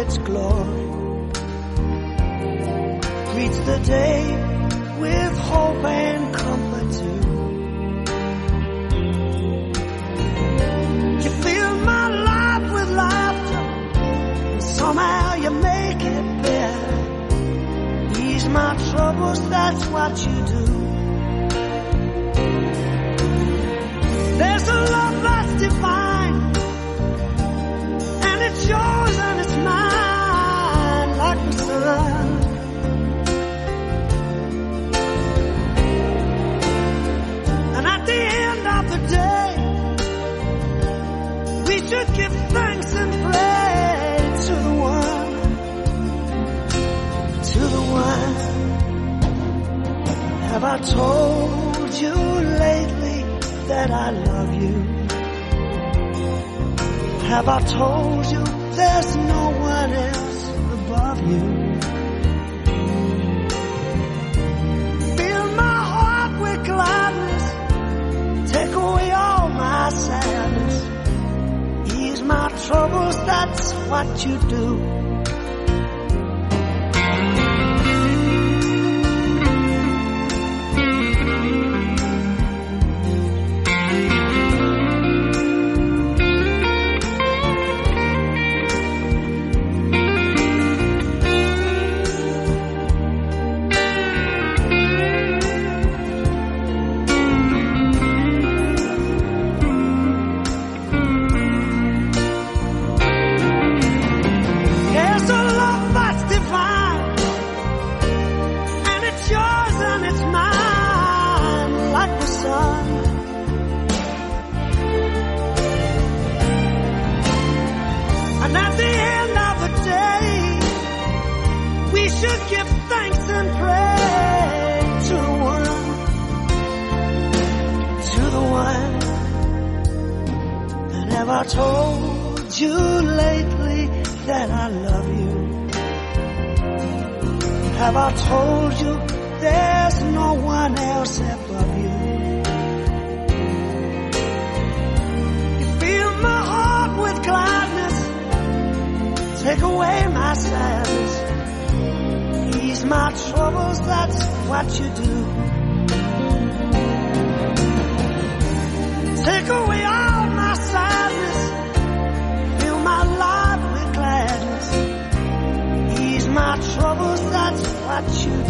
its glory greets the day with hope and comfort too. You fill my life with laughter, and somehow you make it better. Ease my troubles, that's what you do. Should give thanks and praise to the one, to the one. Have I told you lately that I love you? Have I told you there's no one else above you? That's what you do. And at the end of the day, we should give thanks and praise to the one, to the one. And have I told you lately that I love you? Have I told you there's no one else above? You take away my sadness, ease my troubles, that's what you do. Take away all my sadness, fill my life with gladness, ease my troubles, that's what you do.